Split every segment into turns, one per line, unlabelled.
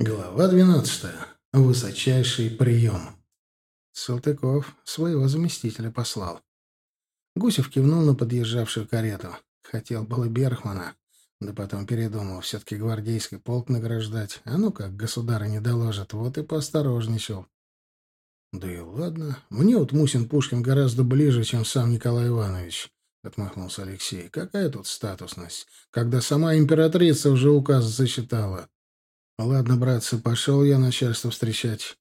Глава двенадцатая. Высочайший прием. Салтыков своего заместителя послал. Гусев кивнул на подъезжавшую карету. Хотел было Берхмана, да потом передумал. Все-таки гвардейский полк награждать. А ну как, государы не доложат, вот и поосторожничал. Да и ладно. Мне вот Мусин Пушкин гораздо ближе, чем сам Николай Иванович. — отмахнулся Алексей. «Какая тут статусность, когда сама императрица уже указ зачитала?» Ладно, братцы, пошел я начальство встречать.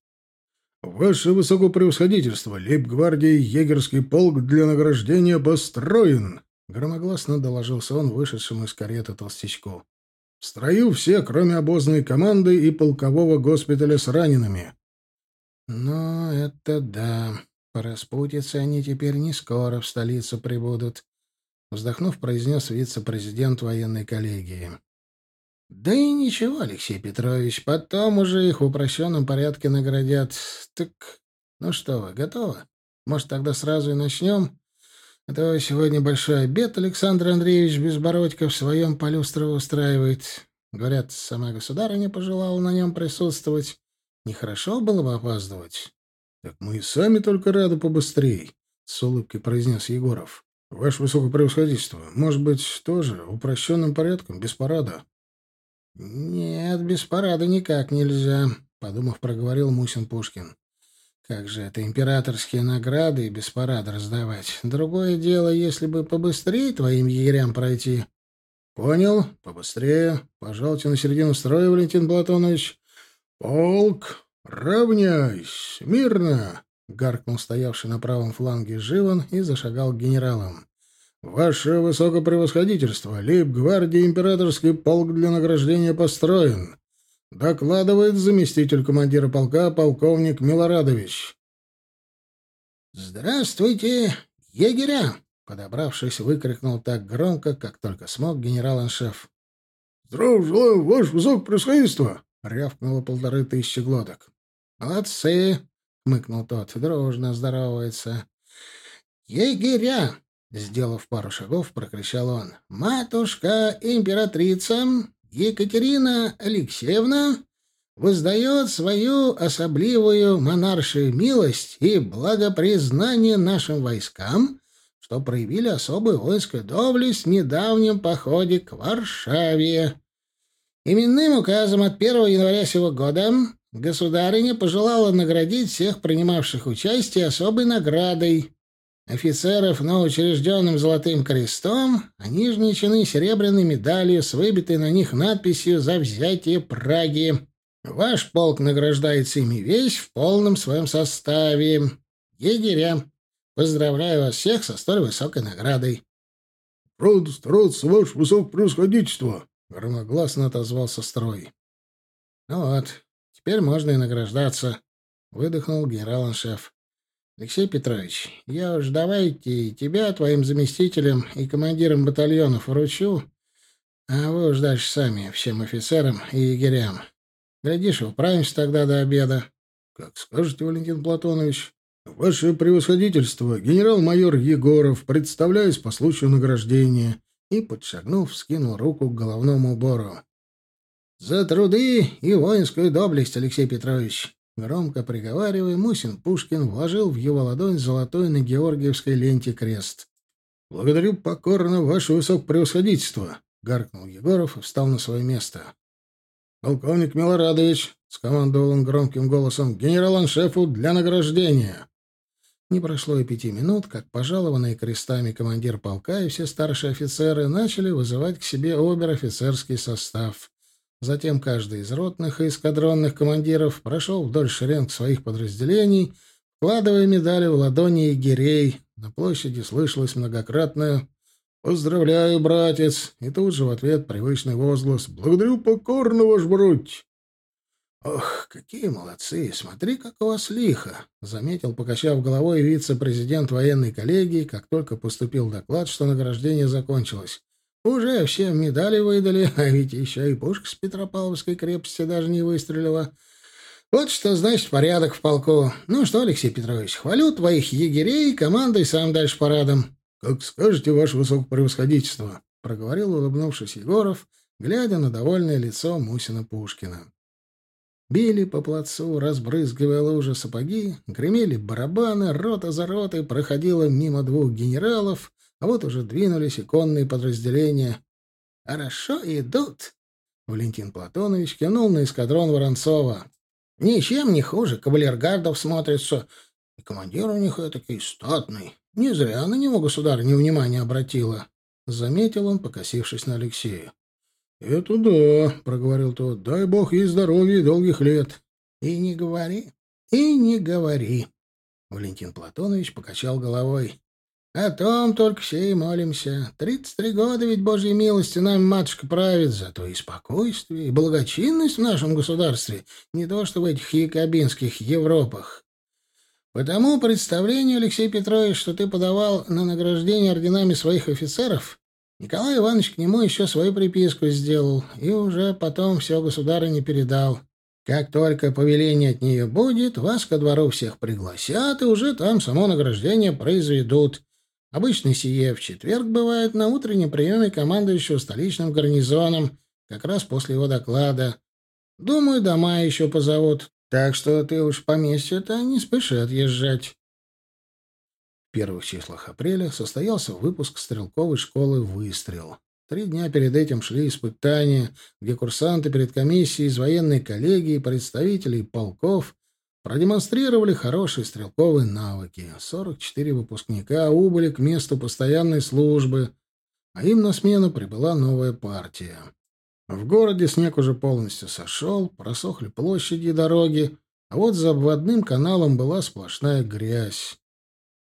Ваше высокопревосходительство, лейб-гвардии егерский полк для награждения построен, громогласно доложился он вышедшему из кареты толстячку. В строю все, кроме обозной команды и полкового госпиталя с ранеными. Ну, это да. Распутице они теперь не скоро в столицу прибудут, вздохнув, произнес вице-президент военной коллегии. Да и ничего, Алексей Петрович, потом уже их в упрощенном порядке наградят. Так, ну что вы, готовы? Может, тогда сразу и начнем? А сегодня большой обед Александр Андреевич Безбородько в своем полюстрово устраивает. Говорят, сама государыня пожелала на нем присутствовать. Нехорошо было бы опаздывать. — Так мы и сами только рады побыстрей, — с улыбкой произнес Егоров. — Ваше высокопревосходительство, может быть, тоже упрощенным порядком, без парада? «Нет, без парада никак нельзя», — подумав, проговорил Мусин Пушкин. «Как же это императорские награды и без парада раздавать? Другое дело, если бы побыстрее твоим егерям пройти». «Понял. Побыстрее. Пожалуйте на середину строя, Валентин Платонович. Полк, равняйсь! Мирно!» — гаркнул стоявший на правом фланге Живан и зашагал к генералам. «Ваше высокопревосходительство, лейб-гвардии императорский полк для награждения построен», докладывает заместитель командира полка полковник Милорадович. «Здравствуйте, егеря!» — подобравшись, выкрикнул так громко, как только смог генерал-аншеф.
«Здравия желаю, ваше высокопревосходительство!»
— рявкнуло полторы тысячи глоток. «Молодцы!» — хмыкнул тот, дружно здоровается. «Егеря! Сделав пару шагов, прокричал он. «Матушка императрица Екатерина Алексеевна воздает свою особливую монаршую милость и благопризнание нашим войскам, что проявили особую воинскую доблесть в недавнем походе к Варшаве. Именным указом от 1 января сего года государыня пожелала наградить всех принимавших участие особой наградой — Офицеров на учрежденным золотым крестом, а нижние чины серебряной медалью с выбитой на них надписью «За взятие Праги». Ваш полк награждается ими весь в полном своем составе. Егеря, поздравляю вас всех со столь высокой наградой.
— Рад стараться, ваше высокопревосходительство!
— громогласно отозвался строй. — Ну вот, теперь можно и награждаться, — выдохнул генерал-аншеф. Алексей Петрович, я уж давайте тебя твоим заместителем и командиром батальонов вручу, а вы уж дальше сами, всем офицерам и егерям. Глядишь, управимся тогда до обеда.
— Как скажете, Валентин Платонович. Ваше превосходительство, генерал-майор Егоров, представляюсь по случаю награждения.
И, подшагнув, скинул руку к головному убору. — За труды и воинскую доблесть, Алексей Петрович! Громко приговаривая, Мусин Пушкин вложил в его ладонь золотой на георгиевской ленте крест.
— Благодарю покорно ваше высокопревосходительство! — гаркнул Егоров и встал на свое место. — Полковник Милорадович! — скомандовал он громким голосом. — Генерал-аншефу для награждения!
Не прошло и пяти минут, как пожалованные крестами командир полка и все старшие офицеры начали вызывать к себе обер-офицерский состав. Затем каждый из ротных и эскадронных командиров прошел вдоль шеренг своих подразделений, вкладывая медали в ладони егерей. На площади слышалось многократное «Поздравляю, братец!» и тут же в ответ привычный возглас «Благодарю покорно, ваш бродь!» «Ох, какие молодцы! Смотри, как у вас лихо!» — заметил, покачав головой, вице-президент военной коллегии, как только поступил доклад, что награждение закончилось. Уже всем медали выдали, а ведь еще и пушка с Петропавловской крепости даже не выстрелила. Вот что значит порядок в полку. Ну что, Алексей Петрович, хвалю твоих егерей, командой сам дальше парадом.
— Как скажете, ваше высокопревосходительство, —
проговорил, улыбнувшись Егоров, глядя на довольное лицо Мусина Пушкина. Били по плацу, разбрызгивая лужи сапоги, гремели барабаны, рота за ротой проходила мимо двух генералов, а вот уже двинулись иконные подразделения. «Хорошо идут!» Валентин Платонович кивнул на эскадрон Воронцова. «Ничем не хуже, кавалергардов смотрится. И командир у них этакий статный. Не зря на него государыня внимание обратила», — заметил он, покосившись на Алексея.
«Это да», — проговорил тот. «Дай бог ей здоровья и долгих лет».
«И не говори, и не говори». Валентин Платонович покачал головой. «О том только все и молимся. Тридцать три года ведь Божьей милости нами матушка правит, зато и спокойствие, и благочинность в нашем государстве, не то что в этих якобинских Европах. Потому представление, Алексей Петрович, что ты подавал на награждение орденами своих офицеров, Николай Иванович к нему еще свою приписку сделал и уже потом все государыне передал. Как только повеление от нее будет, вас ко двору всех пригласят, и уже там само награждение произведут. Обычно сие в четверг бывает на утреннем приеме командующего столичным гарнизоном, как раз после его доклада. Думаю, дома еще позовут, так что ты уж поместье-то не спеши отъезжать первых числах апреля состоялся выпуск стрелковой школы «Выстрел». Три дня перед этим шли испытания, где курсанты перед комиссией из военной коллегии, представителей полков продемонстрировали хорошие стрелковые навыки. 44 выпускника убыли к месту постоянной службы, а им на смену прибыла новая партия. В городе снег уже полностью сошел, просохли площади и дороги, а вот за обводным каналом была сплошная грязь.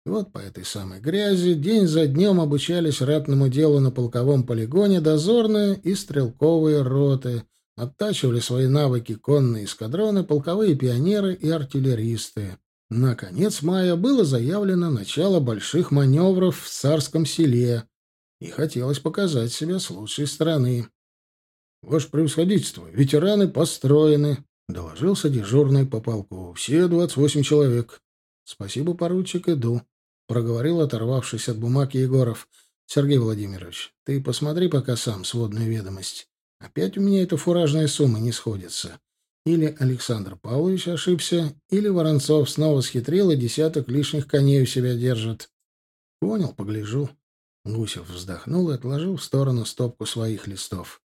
И вот по этой самой грязи день за днем обучались ратному делу на полковом полигоне дозорные и стрелковые роты, оттачивали свои навыки конные эскадроны, полковые пионеры и артиллеристы. На конец мая было заявлено начало больших маневров в царском селе, и хотелось показать себя с лучшей стороны. «Ваше превосходительство, ветераны построены», — доложился дежурный по полку. «Все двадцать восемь человек». «Спасибо, поручик, иду», — проговорил, оторвавшись от бумаги Егоров. — Сергей Владимирович, ты посмотри пока сам сводную ведомость. Опять у меня эта фуражная сумма не сходится. Или Александр Павлович ошибся, или Воронцов снова схитрил и десяток лишних коней у себя держит. — Понял, погляжу. Гусев вздохнул и отложил в сторону стопку своих листов.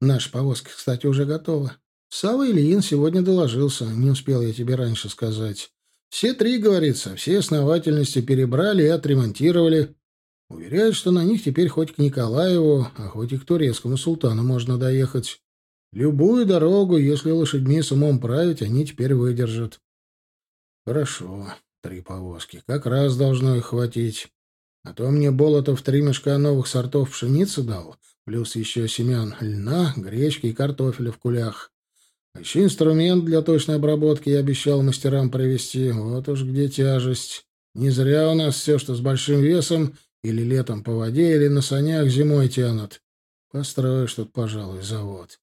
Наша повозка, кстати, уже готова. Сава Ильин сегодня доложился, не успел я тебе раньше сказать. Все три, говорится, все основательности перебрали и отремонтировали. Уверяют, что на них теперь хоть к Николаеву, а хоть и к турецкому султану можно доехать. Любую дорогу, если лошадьми с умом править, они теперь выдержат. Хорошо, три повозки. Как раз должно их хватить. А то мне Болотов три мешка новых сортов пшеницы дал, плюс еще семян льна, гречки и картофеля в кулях. А еще инструмент для точной обработки я обещал мастерам привезти. Вот уж где тяжесть. Не зря у нас все, что с большим весом, или летом по воде, или на санях зимой тянут. Построишь тут, пожалуй, завод.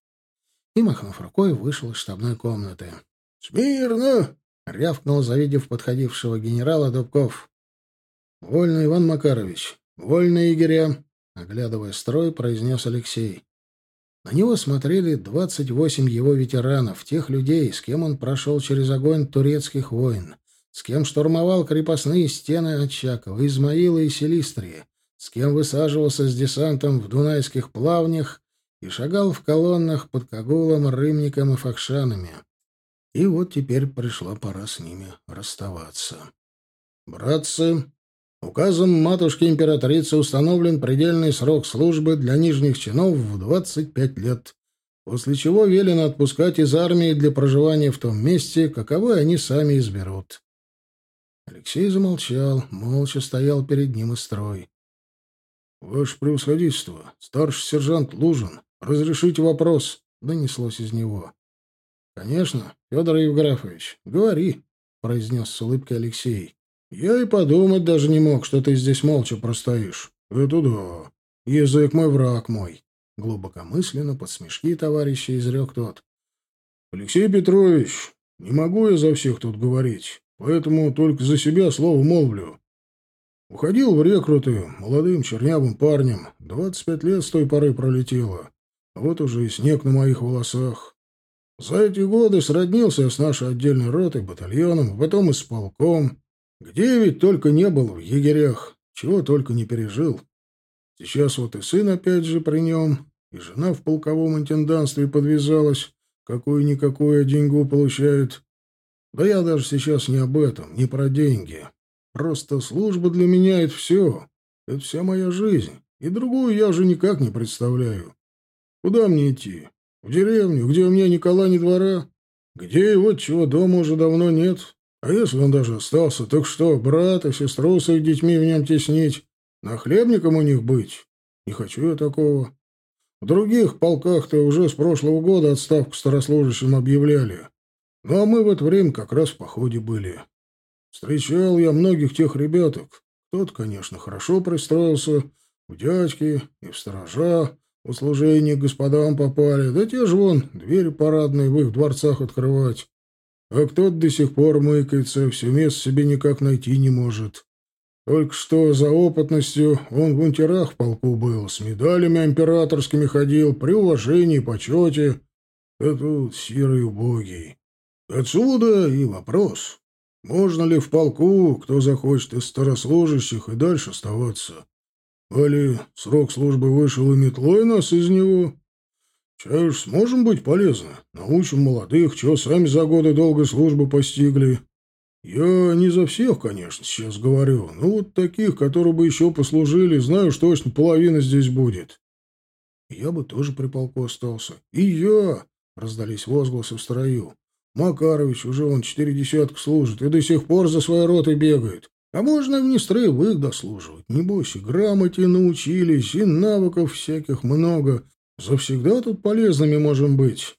И, махнув рукой, вышел из штабной комнаты. «Смирно!» — рявкнул, завидев подходившего генерала Дубков. «Вольно, Иван Макарович! Вольно, егеря!» — оглядывая строй, произнес Алексей. На него смотрели 28 его ветеранов, тех людей, с кем он прошел через огонь турецких войн, с кем штурмовал крепостные стены Очакова, Измаила и Селистрии, с кем высаживался с десантом в дунайских плавнях и шагал в колоннах под Кагулом, Рымником и Факшанами. И вот теперь пришла пора с ними расставаться. «Братцы, Указом матушки-императрицы установлен предельный срок службы для нижних чинов в 25 лет, после чего велено отпускать из армии для проживания в том месте, каковой они сами изберут. Алексей замолчал, молча стоял перед ним и строй. — Ваше превосходительство, старший сержант Лужин, разрешите вопрос, — донеслось из него. — Конечно, Федор Евграфович, говори, — произнес с улыбкой Алексей. Я и подумать даже не мог, что ты здесь молча простоишь. Это да. Язык мой, враг мой. Глубокомысленно под смешки товарища изрек тот. Алексей Петрович, не могу я за всех тут говорить, поэтому только за себя слово молвлю. Уходил в рекруты молодым чернявым парнем. Двадцать пять лет с той поры пролетело. А вот уже и снег на моих волосах.
За эти годы сроднился я с нашей отдельной ротой, батальоном, потом и с полком. Где ведь только не был в егерях, чего только не пережил. Сейчас вот и сын опять же при нем, и жена в полковом интендантстве подвязалась, какую-никакую деньгу получает. Да я даже сейчас не об этом, не про деньги. Просто служба для меня — это все. Это вся моя жизнь. И другую я уже никак не представляю. Куда мне идти? В деревню, где у меня ни кола, ни двора? Где вот чего дома уже давно нет? А если он даже остался, так что, брат и сестру с их детьми в нем теснить? Нахлебником у них быть? Не хочу я такого. В других полках-то уже с прошлого года отставку старослужащим объявляли. Ну, а мы в это время как раз в походе были. Встречал я многих тех ребяток. Кто-то, конечно, хорошо пристроился, в дядьки и в сторожа, в служение господам попали, да те же вон, двери парадные в их дворцах открывать. А кто-то до сих пор мыкается, все место себе никак найти не может. Только что за опытностью он в унтерах в полку был, с медалями императорскими ходил, при уважении почете. А тут серый убогий. Отсюда и вопрос. Можно ли в полку, кто захочет из старослужащих, и дальше оставаться? Али срок службы вышел и метлой нас из него? Чай уж сможем быть полезны. Научим молодых, чего сами за годы долгой службы постигли. Я не за всех, конечно, сейчас говорю, но вот таких, которые бы еще послужили, знаю, что точно половина здесь будет. Я бы тоже при полку остался. И я! Раздались возгласы в строю. Макарович уже он четыре десятка служит и до сих пор за своей ротой бегает. А можно и в нестроевых дослуживать. Небось, и грамоте научились, и навыков всяких много. Завсегда тут полезными можем быть.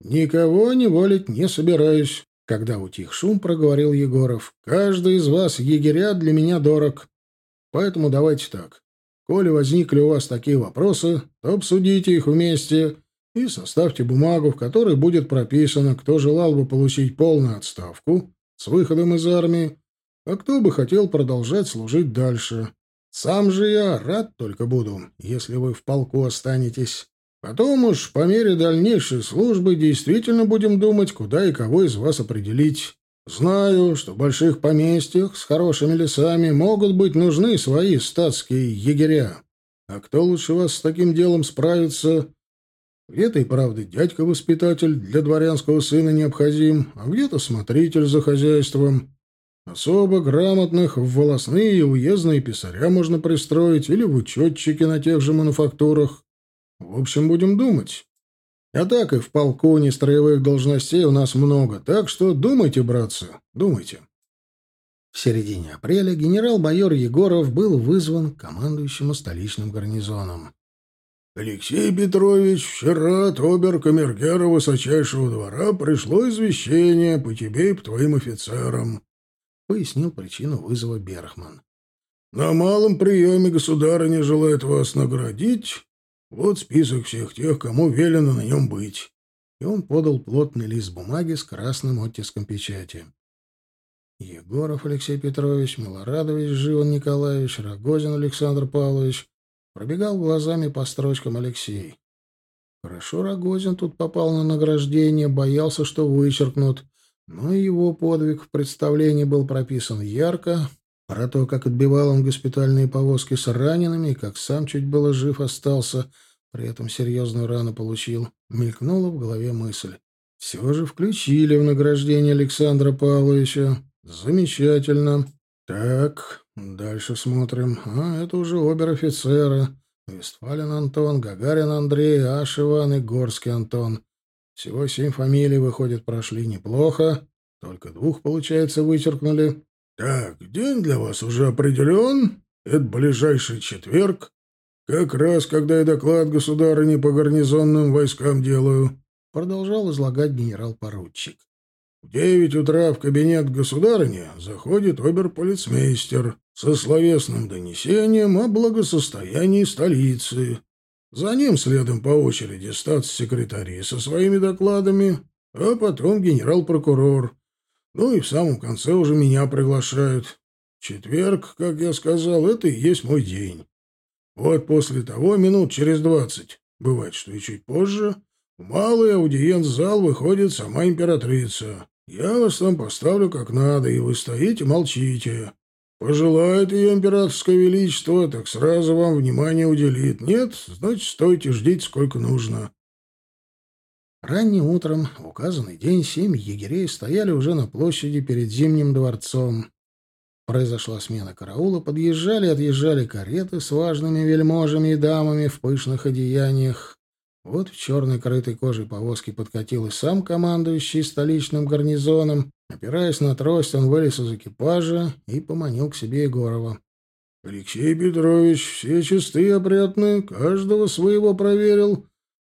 Никого не волить не собираюсь. Когда утих шум, проговорил Егоров. Каждый из вас, егеря, для меня дорог. Поэтому давайте так. Коли возникли у вас такие вопросы, то обсудите их вместе и составьте бумагу, в которой будет прописано, кто желал бы получить полную отставку с выходом из армии, а кто бы хотел продолжать служить дальше. Сам же я рад только буду, если вы в полку останетесь. Потом уж по мере дальнейшей службы действительно будем думать, куда и кого из вас определить. Знаю, что в больших поместьях с хорошими лесами могут быть нужны свои статские егеря. А кто лучше вас с таким делом справится, где-то и правда дядька-воспитатель для дворянского сына необходим, а где-то смотритель за хозяйством. Особо грамотных в волосные и уездные писаря можно пристроить или в учетчики на тех же мануфактурах. В общем, будем думать. А так и в полку нестроевых должностей у нас много, так что думайте, братцы, думайте. В середине апреля генерал-майор Егоров был вызван командующему столичным гарнизоном.
Алексей Петрович, вчера от обер-камергера высочайшего двора пришло извещение по тебе и по твоим офицерам.
— пояснил причину вызова Берхман.
«На малом приеме государыня желает вас наградить. Вот список всех тех, кому велено на нем быть».
И он подал плотный лист бумаги с красным оттиском печати. Егоров Алексей Петрович, Милорадович Живан Николаевич, Рогозин Александр Павлович, Пробегал глазами по строчкам Алексей. Хорошо Рогозин тут попал на награждение, боялся, что вычеркнут. Но его подвиг в представлении был прописан ярко. Про то, как отбивал он госпитальные повозки с ранеными, как сам чуть было жив остался, при этом серьезную рану получил, мелькнула в голове мысль. Все же включили в награждение Александра Павловича. Замечательно. Так, Дальше смотрим. А, это уже обер-офицеры. Вестфалин Антон, Гагарин Андрей, Аш Иван и Горский Антон. Всего семь фамилий, выходит, прошли неплохо. Только двух, получается, вычеркнули.
Так, день для вас уже определен. Это ближайший четверг. Как раз, когда я доклад государыни по гарнизонным войскам делаю.
Продолжал излагать генерал-поручик.
В девять утра в кабинет государыни заходит оберполицмейстер со словесным донесением о благосостоянии столицы. За ним следом по очереди статс-секретари со своими докладами, а потом генерал-прокурор. Ну и в самом конце уже меня приглашают. Четверг, как я сказал, это и есть мой день. Вот после того, минут через двадцать, бывает, что и чуть позже, В малый аудиенц-зал выходит сама императрица. Я вас там поставлю как надо, и вы стоите, молчите. Пожелает ее императорское величество, так сразу вам внимание уделит. Нет, значит, стойте, ждите, сколько нужно.
Ранним утром, в указанный день, семь егерей стояли уже на площади перед Зимним дворцом. Произошла смена караула, подъезжали и отъезжали кареты с важными вельможами и дамами в пышных одеяниях. Вот в черной крытой кожей повозки подкатил и сам командующий столичным гарнизоном. Опираясь на трость, он вылез из экипажа и поманил к себе Егорова.
— Алексей Петрович, все чисты и опрятны, каждого своего проверил.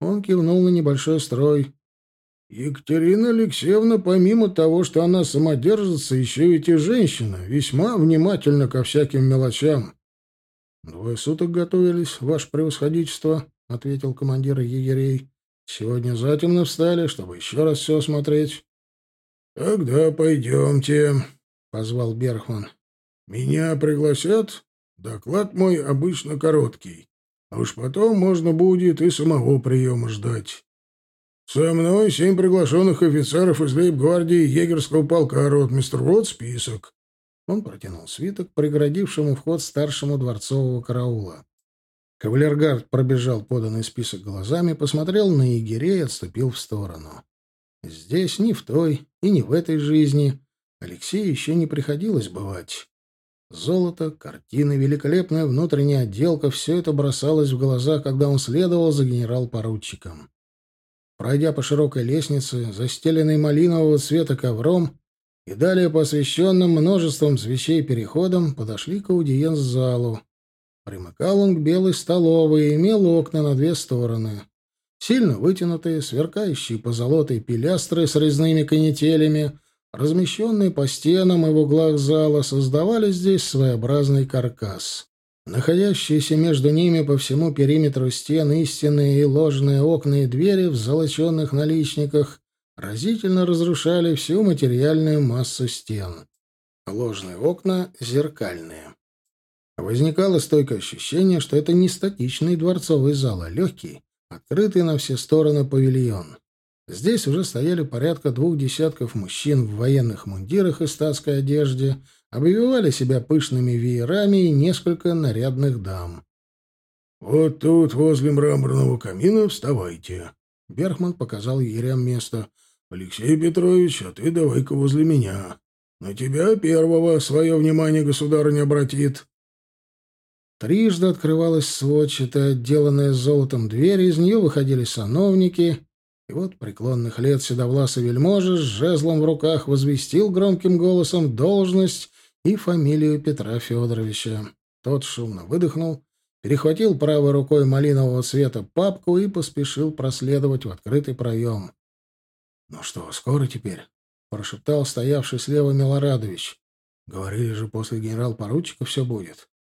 Он кивнул на небольшой строй. Екатерина Алексеевна, помимо того, что она самодержится, еще ведь и женщина, весьма внимательна ко всяким мелочам. — Двое суток готовились, ваше превосходительство, — ответил командир егерей. — Сегодня затемно встали, чтобы еще раз все осмотреть. — Тогда пойдемте, — позвал Берхман. — Меня пригласят? Доклад мой обычно короткий. А уж потом можно будет и самого приема ждать. «Со мной семь приглашенных офицеров из лейб-гвардии егерского полка, ротмистр. Вот список».
Он протянул свиток, преградившему вход старшему дворцового караула. Кавалергард пробежал поданный список глазами, посмотрел на егерей и отступил в сторону. Здесь, ни в той и не в этой жизни, Алексею еще не приходилось бывать. Золото, картины, великолепная внутренняя отделка — все это бросалось в глаза, когда он следовал за генерал-поручиком. Пройдя по широкой лестнице, застеленной малинового цвета ковром, и далее по освещенным множеством свечей переходам, подошли к аудиенц-залу. Примыкал он к белой столовой и имел окна на две стороны. Сильно вытянутые, сверкающие по золотой пилястры с резными канителями, размещенные по стенам и в углах зала, создавали здесь своеобразный каркас. Находящиеся между ними по всему периметру стен истинные и ложные окна и двери в золоченных наличниках разительно разрушали всю материальную массу стен. Ложные окна зеркальные. Возникало стойкое ощущение, что это не статичный дворцовый зал, а легкий, открытый на все стороны павильон. Здесь уже стояли порядка двух десятков мужчин в военных мундирах и статской одежде — обвивали себя пышными веерами и несколько нарядных дам.
«Вот тут, возле мраморного камина, вставайте». Берхман показал егерям место. «Алексей Петрович, а ты давай-ка возле меня. На тебя первого свое внимание государыня обратит».
Трижды открывалась сводчатая, отделанная золотом дверь, из нее выходили сановники, и вот преклонных лет седовласый вельможа с жезлом в руках возвестил громким голосом должность и фамилию Петра Федоровича. Тот шумно выдохнул, перехватил правой рукой малинового цвета папку и поспешил проследовать в открытый проем. — Ну что, скоро теперь? — прошептал стоявший слева Милорадович. — Говорили же, после генерал-поручика все будет. —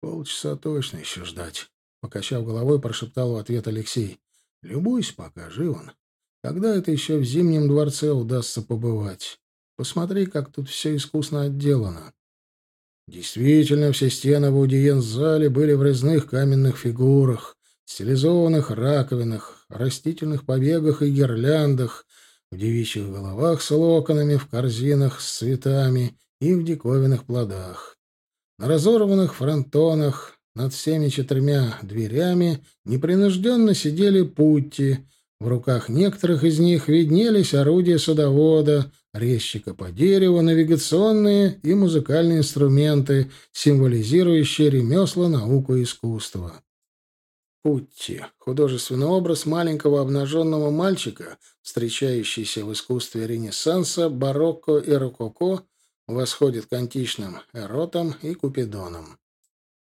Полчаса точно еще ждать. Покачав головой, прошептал в ответ Алексей. — Любуйся пока, жив он. Когда это еще в Зимнем дворце удастся побывать? Посмотри, как тут все искусно отделано. Действительно, все стены в аудиенц-зале были в резных каменных фигурах, стилизованных раковинах, растительных побегах и гирляндах, в девичьих головах с локонами, в корзинах с цветами и в диковинных плодах. На разорванных фронтонах над всеми четырьмя дверями непринужденно сидели путти, в руках некоторых из них виднелись орудия садовода, резчика по дереву, навигационные и музыкальные инструменты, символизирующие ремесла, науку и искусство. Путти — художественный образ маленького обнаженного мальчика, встречающийся в искусстве Ренессанса, барокко и рококо, восходит к античным эротам и купидонам.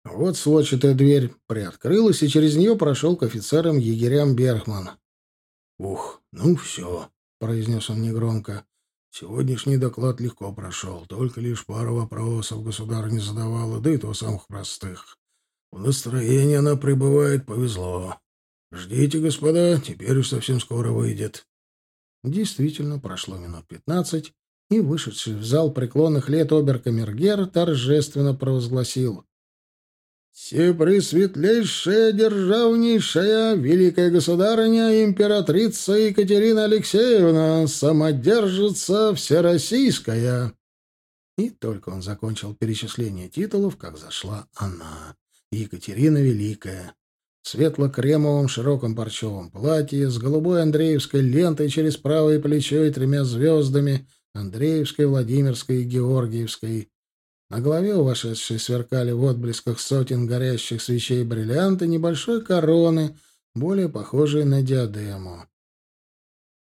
Вот сводчатая дверь приоткрылась, и через нее прошел к офицерам-егерям Берхман.
«Ух, ну все», — произнес он негромко. Сегодняшний доклад легко прошел, только лишь пару вопросов государь не задавала, да и то самых простых. В настроении она пребывает, повезло. Ждите, господа, теперь уж совсем скоро выйдет.
Действительно, прошло минут пятнадцать, и вышедший в зал преклонных лет оберкамергер торжественно провозгласил.
«Всепресветлейшая, державнейшая, великая государыня, императрица Екатерина Алексеевна, самодержица всероссийская!» И только он закончил перечисление титулов, как зашла она, Екатерина Великая, в светло-кремовом широком парчевом платье, с голубой Андреевской лентой через правое плечо и тремя звездами, Андреевской, Владимирской и Георгиевской, на голове у вошедшей сверкали в отблесках сотен горящих свечей бриллианты небольшой короны, более похожей на диадему.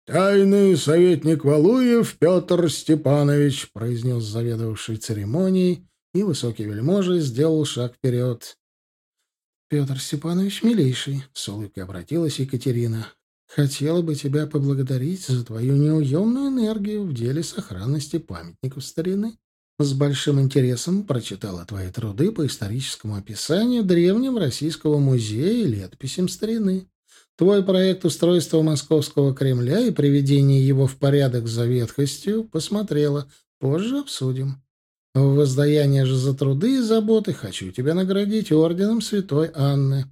«Тайный советник Валуев Петр Степанович», — произнес заведовавший церемонией, и высокий вельможа сделал шаг вперед.
«Петр Степанович, милейший», — с улыбкой обратилась Екатерина, — «хотела бы тебя поблагодарить за твою неуемную энергию в деле сохранности памятников старины. С большим интересом прочитала твои труды по историческому описанию древнего российского музея и летописям старины. Твой проект устройства Московского Кремля и приведения его в порядок за ветхостью посмотрела. Позже обсудим. В воздаяние же за труды и заботы хочу тебя наградить орденом Святой Анны.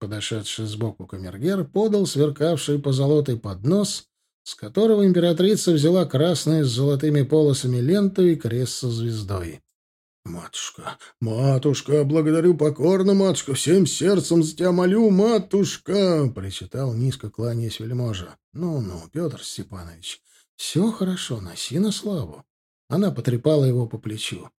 Подошедший сбоку камергер подал сверкавший по золотой поднос с которого императрица взяла красную с золотыми полосами ленту и крест со звездой.
«Матушка, матушка, благодарю покорно, матушка, всем сердцем за тебя молю, матушка!» — причитал низко кланяясь вельможа.
«Ну-ну, Петр Степанович, все хорошо, носи на славу». Она потрепала его по плечу.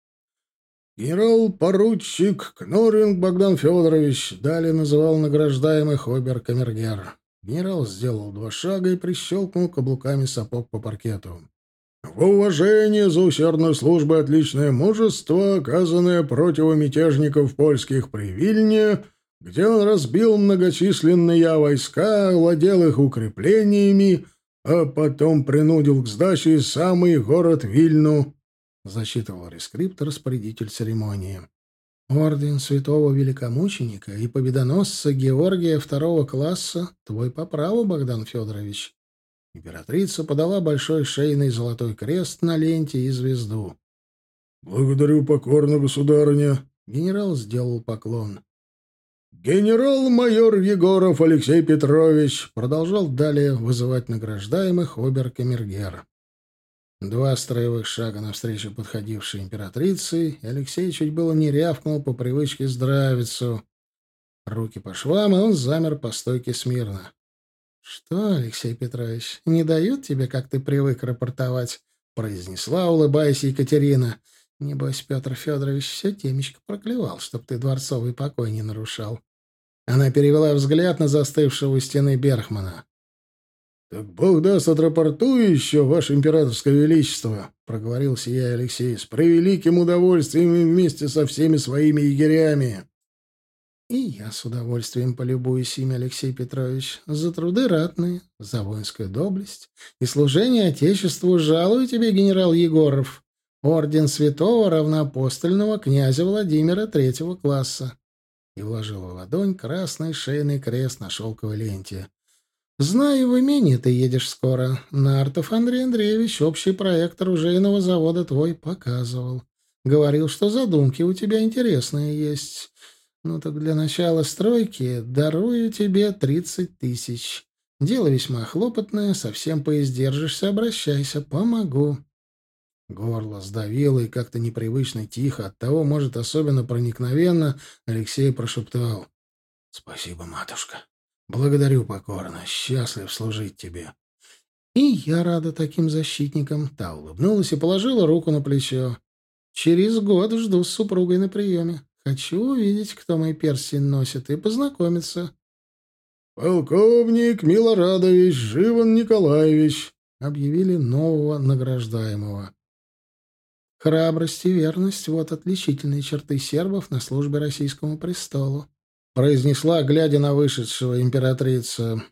«Генерал-поручик Кноринг Богдан Федорович», — далее называл награждаемых обер-камергер.
Генерал сделал два шага и прищелкнул каблуками сапог по паркету.
«В уважение за усердную службу и отличное мужество, оказанное противомятежников польских при Вильне, где он разбил многочисленные войска, владел их укреплениями, а потом принудил к сдаче самый город Вильну», — зачитывал рескрипт распорядитель церемонии.
Орден святого великомученика и победоносца Георгия второго класса твой по праву, Богдан Федорович. Императрица подала большой шейный золотой крест на ленте и звезду.
— Благодарю покорно, государыня.
Генерал сделал поклон.
«Генерал-майор Егоров Алексей Петрович!»
Продолжал далее вызывать награждаемых обер-камергер. Два строевых шага навстречу подходившей императрице, и Алексей чуть было не рявкнул по привычке здравицу. Руки по швам, и он замер по стойке смирно. — Что, Алексей Петрович, не дают тебе, как ты привык рапортовать? — произнесла, улыбаясь Екатерина. — Небось, Петр Федорович все темечко проклевал, чтоб ты дворцовый покой не нарушал. Она перевела взгляд на застывшего у стены Берхмана.
«Так Бог даст, отрапортую еще, Ваше Императорское Величество», — проговорил сия Алексей, — «с превеликим удовольствием и вместе со всеми своими егерями».
«И я с удовольствием полюбуюсь ими, Алексей Петрович, за труды ратные, за воинскую доблесть и служение Отечеству жалую тебе, генерал Егоров, орден святого равноапостольного князя Владимира третьего класса» и вложил в ладонь красный шейный крест на шелковой ленте. Знаю, в имение ты едешь скоро. Нартов Андрей Андреевич общий проект оружейного завода твой показывал. Говорил, что задумки у тебя интересные есть. Ну так для начала стройки дарую тебе тридцать тысяч. Дело весьма хлопотное, совсем поиздержишься, обращайся, помогу. Горло сдавило и как-то непривычно тихо, оттого, может, особенно проникновенно, Алексей прошептал. — Спасибо, матушка. Благодарю покорно, счастлив служить тебе. И я рада таким защитникам. Та улыбнулась и положила руку на плечо. Через год жду с супругой на приеме. Хочу увидеть, кто мои перси носит, и познакомиться.
«Полковник Милорадович Живан Николаевич», —
объявили нового награждаемого. Храбрость и верность — вот отличительные черты сербов на службе российскому престолу произнесла, глядя на вышедшего императрица.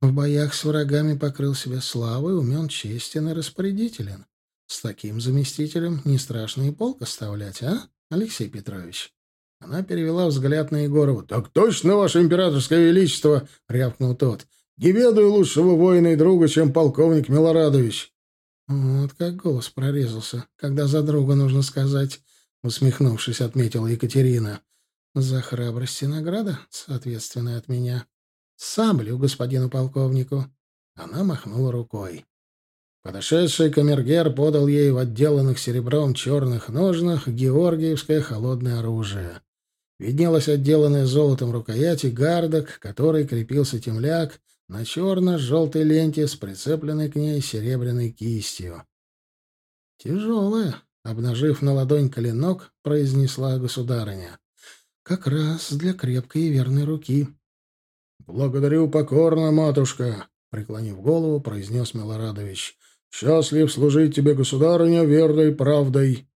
В боях с врагами покрыл себя славой, умен, честен и распорядителен. С таким заместителем не страшно и полк оставлять, а, Алексей Петрович? Она перевела взгляд на Егорова.
«Так точно, ваше императорское величество!» — рявкнул тот. «Не ведаю лучшего воина и друга, чем полковник Милорадович».
«Вот как голос прорезался, когда за друга нужно сказать», — усмехнувшись, отметила Екатерина. За храбрость и награда, соответственно, от меня. Саблю господину полковнику. Она махнула рукой. Подошедший камергер подал ей в отделанных серебром черных ножнах георгиевское холодное оружие. Виднелась отделанная золотом рукоять и гардок, к которой крепился темляк на черно-желтой ленте с прицепленной к ней серебряной кистью. «Тяжелая», — обнажив на ладонь клинок, произнесла государыня. «Как раз для крепкой и верной руки».
«Благодарю покорно, матушка», — преклонив голову, произнес Милорадович. «Счастлив служить тебе, государыня, верной правдой».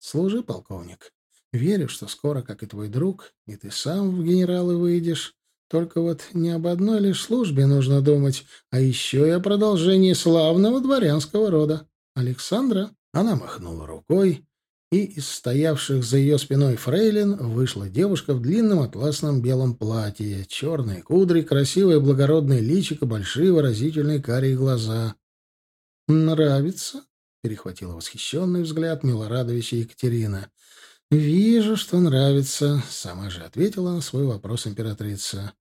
«Служи, полковник. Верю, что скоро, как и твой друг, и ты сам в генералы выйдешь. Только вот не об одной лишь службе нужно думать, а еще и о продолжении славного дворянского рода. Александра?» Она махнула рукой, и из стоявших за ее спиной фрейлин вышла девушка в длинном атласном белом платье, черные кудри, красивое благородное личико, большие выразительные карие глаза. «Нравится?» — перехватила восхищенный взгляд Милорадовича Екатерина. «Вижу, что нравится», — сама же ответила на свой вопрос императрица.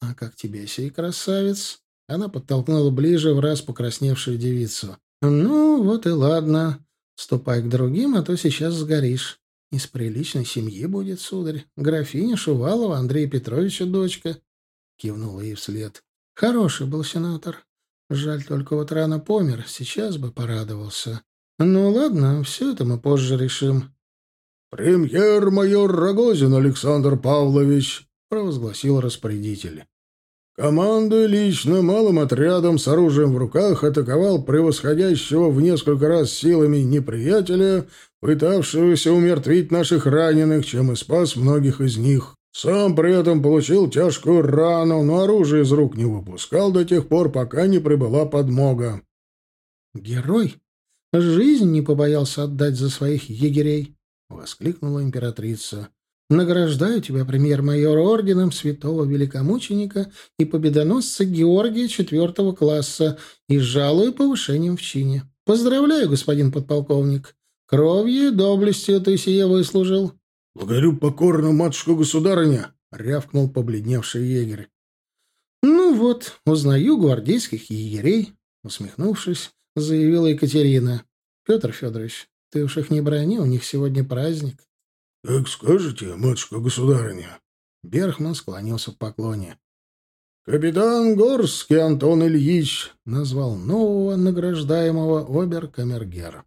«А как тебе сей красавец?» Она подтолкнула ближе в раз покрасневшую девицу. «Ну, вот и ладно. Ступай к другим, а то сейчас сгоришь. Из приличной семьи будет, сударь. Графиня Шувалова, Андрея Петровича дочка. Кивнула ей вслед. Хороший был сенатор. Жаль, только вот рано помер. Сейчас бы порадовался. Ну ладно, все это мы позже решим.
«Премьер-майор Рогозин Александр Павлович», — провозгласил распорядитель. Командуя лично малым отрядом с оружием в руках, атаковал превосходящего в несколько раз силами неприятеля, пытавшегося умертвить наших раненых, чем и спас многих из них. Сам при этом получил тяжкую рану, но оружие из рук не выпускал до тех пор, пока не прибыла подмога.
«Герой! Жизнь не побоялся отдать за своих егерей!» — воскликнула императрица. Награждаю тебя, премьер-майор, орденом святого великомученика и победоносца Георгия четвертого класса и жалую повышением в чине. Поздравляю, господин подполковник. Кровью и доблестью ты сие выслужил.
— Благодарю покорно, матушка-государыня, — рявкнул побледневший егерь.
— Ну вот, узнаю гвардейских егерей, — усмехнувшись, заявила Екатерина. — Петр Федорович, ты уж их не брони, у них сегодня праздник.
— Как скажете, матушка-государыня.
Берхман склонился в поклоне.
«Капитан Горский Антон Ильич», —
назвал нового награждаемого обер-камергер.